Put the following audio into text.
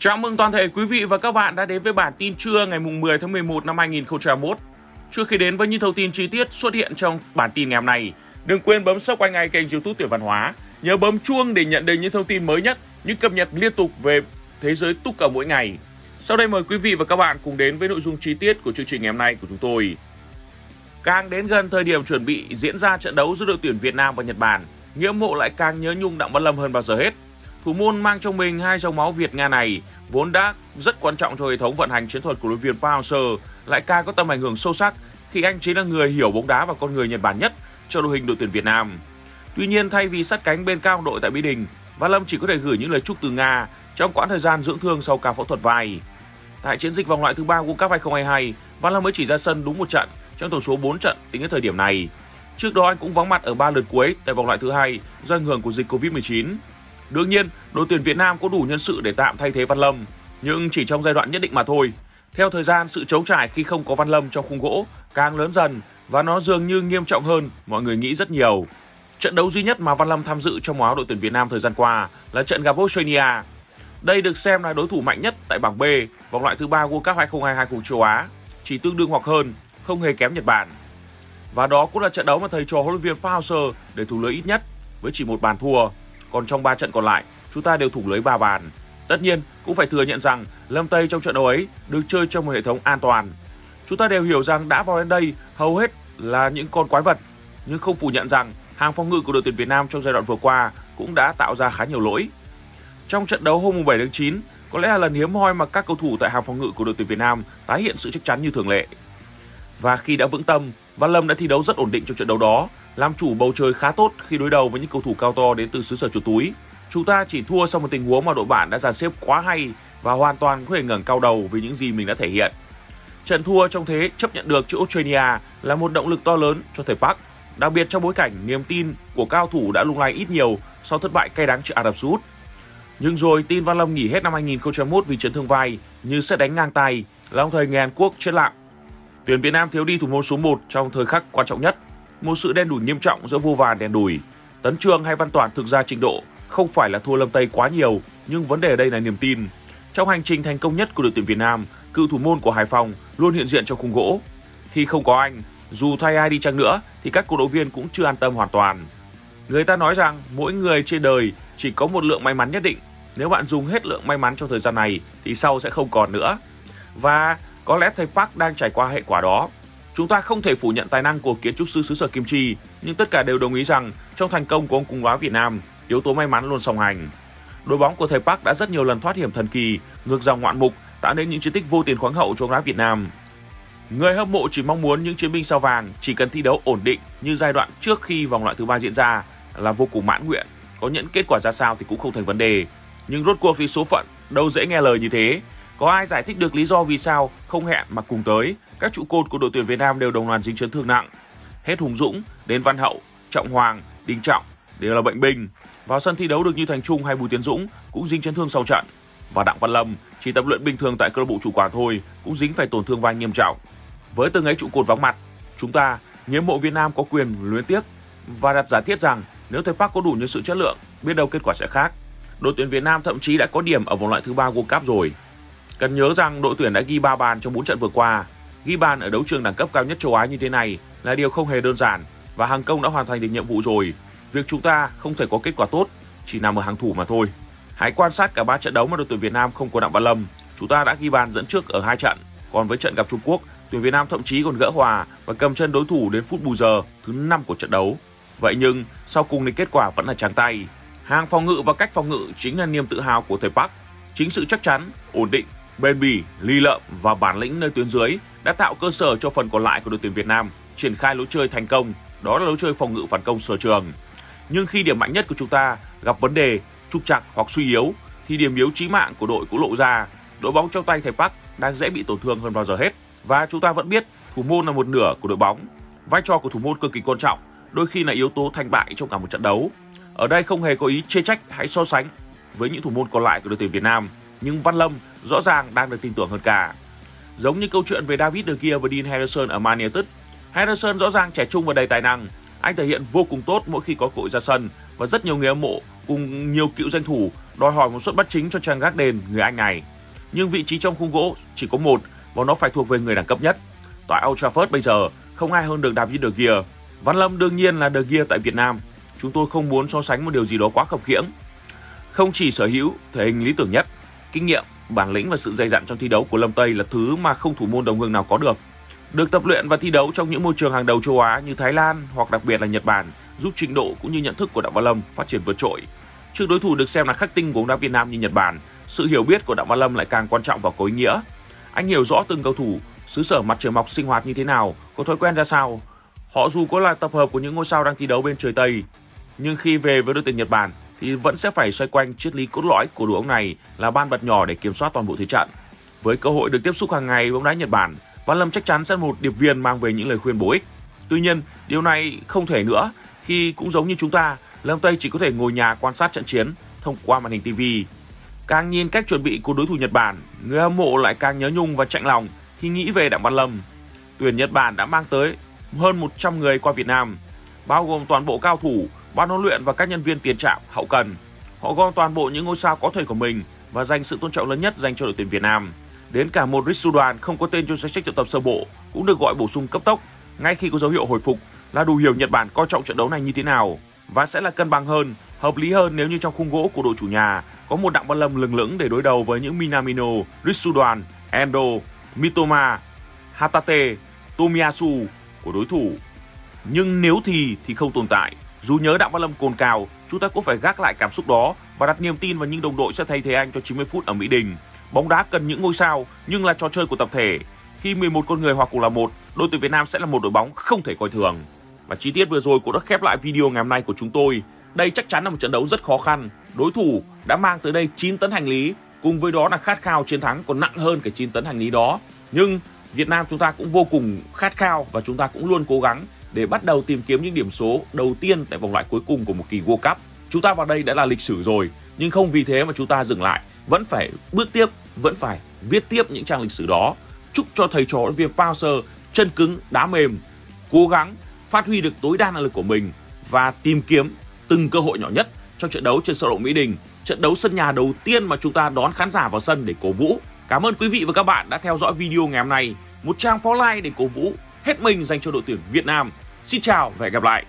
Chào mừng toàn thể quý vị và các bạn đã đến với bản tin trưa ngày 10 tháng 11 năm 2021. Trước khi đến với những thông tin chi tiết xuất hiện trong bản tin ngày hôm nay, đừng quên bấm subscribe ngay kênh youtube Tuyển Văn Hóa. Nhớ bấm chuông để nhận được những thông tin mới nhất, những cập nhật liên tục về thế giới túc cầu mỗi ngày. Sau đây mời quý vị và các bạn cùng đến với nội dung chi tiết của chương trình ngày hôm nay của chúng tôi. Càng đến gần thời điểm chuẩn bị diễn ra trận đấu giữa đội tuyển Việt Nam và Nhật Bản, nghĩa mộ lại càng nhớ nhung Đặng Văn Lâm hơn bao giờ hết. Thủ môn mang trong mình hai dòng máu Việt Nga này vốn đã rất quan trọng cho hệ thống vận hành chiến thuật của luyện viên Park lại càng có tầm ảnh hưởng sâu sắc khi anh chính là người hiểu bóng đá và con người Nhật Bản nhất cho đội hình đội tuyển Việt Nam. Tuy nhiên thay vì sát cánh bên cao đội tại Mỹ Đình, Văn Lâm chỉ có thể gửi những lời chúc từ Nga trong quãng thời gian dưỡng thương sau ca phẫu thuật vai. Tại chiến dịch vòng loại thứ ba World Cup 2022, Văn Lâm mới chỉ ra sân đúng một trận trong tổng số 4 trận tính đến thời điểm này. Trước đó anh cũng vắng mặt ở 3 lượt cuối tại vòng loại thứ hai do ảnh hưởng của dịch Covid-19. Đương nhiên, đội tuyển Việt Nam có đủ nhân sự để tạm thay thế Văn Lâm, nhưng chỉ trong giai đoạn nhất định mà thôi. Theo thời gian, sự chống trải khi không có Văn Lâm trong khung gỗ càng lớn dần và nó dường như nghiêm trọng hơn mọi người nghĩ rất nhiều. Trận đấu duy nhất mà Văn Lâm tham dự trong áo đội tuyển Việt Nam thời gian qua là trận gặp Australia. Đây được xem là đối thủ mạnh nhất tại bảng B, vòng loại thứ ba World Cup 2022 của châu Á, chỉ tương đương hoặc hơn, không hề kém Nhật Bản. Và đó cũng là trận đấu mà thầy trò huấn luyện viên Pauser để thủ lưới ít nhất với chỉ một bàn thua. Còn trong 3 trận còn lại, chúng ta đều thủ lưới 3 bàn. Tất nhiên, cũng phải thừa nhận rằng Lâm Tây trong trận đấu ấy được chơi trong một hệ thống an toàn. Chúng ta đều hiểu rằng đã vào đến đây hầu hết là những con quái vật, nhưng không phủ nhận rằng hàng phòng ngự của đội tuyển Việt Nam trong giai đoạn vừa qua cũng đã tạo ra khá nhiều lỗi. Trong trận đấu hôm 7 tháng 9, có lẽ là lần hiếm hoi mà các cầu thủ tại hàng phòng ngự của đội tuyển Việt Nam tái hiện sự chắc chắn như thường lệ. Và khi đã vững tâm, Văn Lâm đã thi đấu rất ổn định trong trận đấu đó, làm chủ bầu trời khá tốt khi đối đầu với những cầu thủ cao to đến từ xứ sở chuột túi. Chúng ta chỉ thua sau một tình huống mà đội bạn đã dàn xếp quá hay và hoàn toàn có thể ngẩng cao đầu vì những gì mình đã thể hiện. Trận thua trong thế chấp nhận được trước Australia là một động lực to lớn cho thầy Park, đặc biệt trong bối cảnh niềm tin của cao thủ đã lung lay ít nhiều sau thất bại cay đắng trước Ả Rập Xê Út. Nhưng rồi tin Văn Lâm nghỉ hết năm 2021 vì chấn thương vai như sẽ đánh ngang tay, là ông thầy người Hàn Quốc chết lặng. Tuyển Việt Nam thiếu đi thủ môn số 1 trong thời khắc quan trọng nhất, một sự đen đủi nghiêm trọng giữa vô vàn đen đủi. Tấn Trương hay Văn Toàn thực ra trình độ không phải là thua Lâm Tây quá nhiều, nhưng vấn đề ở đây là niềm tin. Trong hành trình thành công nhất của đội tuyển Việt Nam, cựu thủ môn của Hải Phòng luôn hiện diện trong khung gỗ. Khi không có anh, dù thay ai đi chăng nữa thì các cổ động viên cũng chưa an tâm hoàn toàn. Người ta nói rằng mỗi người trên đời chỉ có một lượng may mắn nhất định. Nếu bạn dùng hết lượng may mắn trong thời gian này thì sau sẽ không còn nữa. Và có lẽ thầy Park đang trải qua hệ quả đó. Chúng ta không thể phủ nhận tài năng của kiến trúc sư xứ sở Kim Chi, nhưng tất cả đều đồng ý rằng trong thành công của ông cùng đá Việt Nam, yếu tố may mắn luôn song hành. Đội bóng của thầy Park đã rất nhiều lần thoát hiểm thần kỳ, ngược dòng ngoạn mục, tạo nên những chiến tích vô tiền khoáng hậu cho bóng đá Việt Nam. Người hâm mộ chỉ mong muốn những chiến binh sao vàng chỉ cần thi đấu ổn định như giai đoạn trước khi vòng loại thứ ba diễn ra là vô cùng mãn nguyện. Có những kết quả ra sao thì cũng không thành vấn đề. Nhưng rốt cuộc thì số phận đâu dễ nghe lời như thế. Có ai giải thích được lý do vì sao không hẹn mà cùng tới, các trụ cột của đội tuyển Việt Nam đều đồng loạt dính chấn thương nặng. Hết Hùng Dũng đến Văn Hậu, Trọng Hoàng, Đình Trọng đều là bệnh binh. Vào sân thi đấu được như Thành Trung hay Bùi Tiến Dũng cũng dính chấn thương sau trận. Và Đặng Văn Lâm chỉ tập luyện bình thường tại câu lạc bộ chủ quản thôi cũng dính phải tổn thương vai nghiêm trọng. Với từng ấy trụ cột vắng mặt, chúng ta, nghĩa mộ Việt Nam có quyền luyến tiếc và đặt giả thiết rằng nếu thầy Park có đủ những sự chất lượng, biết đâu kết quả sẽ khác. Đội tuyển Việt Nam thậm chí đã có điểm ở vòng loại thứ ba World Cup rồi. Cần nhớ rằng đội tuyển đã ghi 3 bàn trong 4 trận vừa qua. Ghi bàn ở đấu trường đẳng cấp cao nhất châu Á như thế này là điều không hề đơn giản và hàng công đã hoàn thành được nhiệm vụ rồi. Việc chúng ta không thể có kết quả tốt chỉ nằm ở hàng thủ mà thôi. Hãy quan sát cả ba trận đấu mà đội tuyển Việt Nam không có Đặng Văn Lâm. Chúng ta đã ghi bàn dẫn trước ở hai trận. Còn với trận gặp Trung Quốc, tuyển Việt Nam thậm chí còn gỡ hòa và cầm chân đối thủ đến phút bù giờ thứ 5 của trận đấu. Vậy nhưng sau cùng thì kết quả vẫn là trắng tay. Hàng phòng ngự và cách phòng ngự chính là niềm tự hào của thầy Park. Chính sự chắc chắn, ổn định, bền bỉ, ly lợm và bản lĩnh nơi tuyến dưới đã tạo cơ sở cho phần còn lại của đội tuyển Việt Nam triển khai lối chơi thành công, đó là lối chơi phòng ngự phản công sở trường. Nhưng khi điểm mạnh nhất của chúng ta gặp vấn đề, trục trặc hoặc suy yếu thì điểm yếu chí mạng của đội cũng lộ ra. Đội bóng trong tay thầy Park đang dễ bị tổn thương hơn bao giờ hết. Và chúng ta vẫn biết thủ môn là một nửa của đội bóng. Vai trò của thủ môn cực kỳ quan trọng, đôi khi là yếu tố thành bại trong cả một trận đấu. Ở đây không hề có ý chê trách hay so sánh với những thủ môn còn lại của đội tuyển Việt Nam, nhưng Văn Lâm rõ ràng đang được tin tưởng hơn cả. Giống như câu chuyện về David De Gea và Dean Henderson ở Man United, Henderson rõ ràng trẻ trung và đầy tài năng. Anh thể hiện vô cùng tốt mỗi khi có cội ra sân và rất nhiều người hâm mộ cùng nhiều cựu danh thủ đòi hỏi một suất bắt chính cho trang gác đền người Anh này. Nhưng vị trí trong khung gỗ chỉ có một và nó phải thuộc về người đẳng cấp nhất. Tại Old Trafford bây giờ không ai hơn được David De Gea. Văn Lâm đương nhiên là De Gea tại Việt Nam. Chúng tôi không muốn so sánh một điều gì đó quá khập khiễng. Không chỉ sở hữu thể hình lý tưởng nhất, kinh nghiệm, bản lĩnh và sự dày dặn trong thi đấu của Lâm Tây là thứ mà không thủ môn đồng hương nào có được. Được tập luyện và thi đấu trong những môi trường hàng đầu châu Á như Thái Lan hoặc đặc biệt là Nhật Bản giúp trình độ cũng như nhận thức của Đặng Văn Lâm phát triển vượt trội. Trước đối thủ được xem là khắc tinh của bóng đá Việt Nam như Nhật Bản, sự hiểu biết của Đặng Văn Lâm lại càng quan trọng và có ý nghĩa. Anh hiểu rõ từng cầu thủ, xứ sở mặt trời mọc sinh hoạt như thế nào, có thói quen ra sao. Họ dù có là tập hợp của những ngôi sao đang thi đấu bên trời Tây, nhưng khi về với đội tuyển Nhật Bản thì vẫn sẽ phải xoay quanh triết lý cốt lõi của đội bóng này là ban bật nhỏ để kiểm soát toàn bộ thế trận. Với cơ hội được tiếp xúc hàng ngày với bóng đá Nhật Bản, Văn Lâm chắc chắn sẽ một điệp viên mang về những lời khuyên bổ ích. Tuy nhiên, điều này không thể nữa khi cũng giống như chúng ta, Lâm Tây chỉ có thể ngồi nhà quan sát trận chiến thông qua màn hình TV. Càng nhìn cách chuẩn bị của đối thủ Nhật Bản, người hâm mộ lại càng nhớ nhung và chạnh lòng khi nghĩ về Đặng Văn Lâm. Tuyển Nhật Bản đã mang tới hơn 100 người qua Việt Nam, bao gồm toàn bộ cao thủ, ban huấn luyện và các nhân viên tiền trạm, hậu cần. Họ gom toàn bộ những ngôi sao có thể của mình và dành sự tôn trọng lớn nhất dành cho đội tuyển Việt Nam. Đến cả một Risudan không có tên trong danh sách triệu tập sơ bộ cũng được gọi bổ sung cấp tốc ngay khi có dấu hiệu hồi phục là đủ hiểu Nhật Bản coi trọng trận đấu này như thế nào và sẽ là cân bằng hơn, hợp lý hơn nếu như trong khung gỗ của đội chủ nhà có một Đặng Văn Lâm lừng lững để đối đầu với những Minamino, Risudan, Endo, Mitoma, Hatate, Tomiyasu của đối thủ. Nhưng nếu thì thì không tồn tại. Dù nhớ Đặng Văn Lâm cồn cào, chúng ta cũng phải gác lại cảm xúc đó và đặt niềm tin vào những đồng đội sẽ thay thế anh cho 90 phút ở Mỹ Đình. Bóng đá cần những ngôi sao nhưng là trò chơi của tập thể. Khi 11 con người hoặc cùng là một, đội tuyển Việt Nam sẽ là một đội bóng không thể coi thường. Và chi tiết vừa rồi cũng đã khép lại video ngày hôm nay của chúng tôi. Đây chắc chắn là một trận đấu rất khó khăn. Đối thủ đã mang tới đây 9 tấn hành lý, cùng với đó là khát khao chiến thắng còn nặng hơn cái 9 tấn hành lý đó. Nhưng Việt Nam chúng ta cũng vô cùng khát khao và chúng ta cũng luôn cố gắng để bắt đầu tìm kiếm những điểm số đầu tiên tại vòng loại cuối cùng của một kỳ World Cup. Chúng ta vào đây đã là lịch sử rồi, nhưng không vì thế mà chúng ta dừng lại, vẫn phải bước tiếp, vẫn phải viết tiếp những trang lịch sử đó. Chúc cho thầy trò huấn viên Pauser chân cứng, đá mềm, cố gắng phát huy được tối đa năng lực của mình và tìm kiếm từng cơ hội nhỏ nhất trong trận đấu trên sân vận Mỹ Đình, trận đấu sân nhà đầu tiên mà chúng ta đón khán giả vào sân để cổ vũ. Cảm ơn quý vị và các bạn đã theo dõi video ngày hôm nay. Một trang phó like để cổ vũ hết mình dành cho đội tuyển Việt Nam. Xin chào và hẹn gặp lại.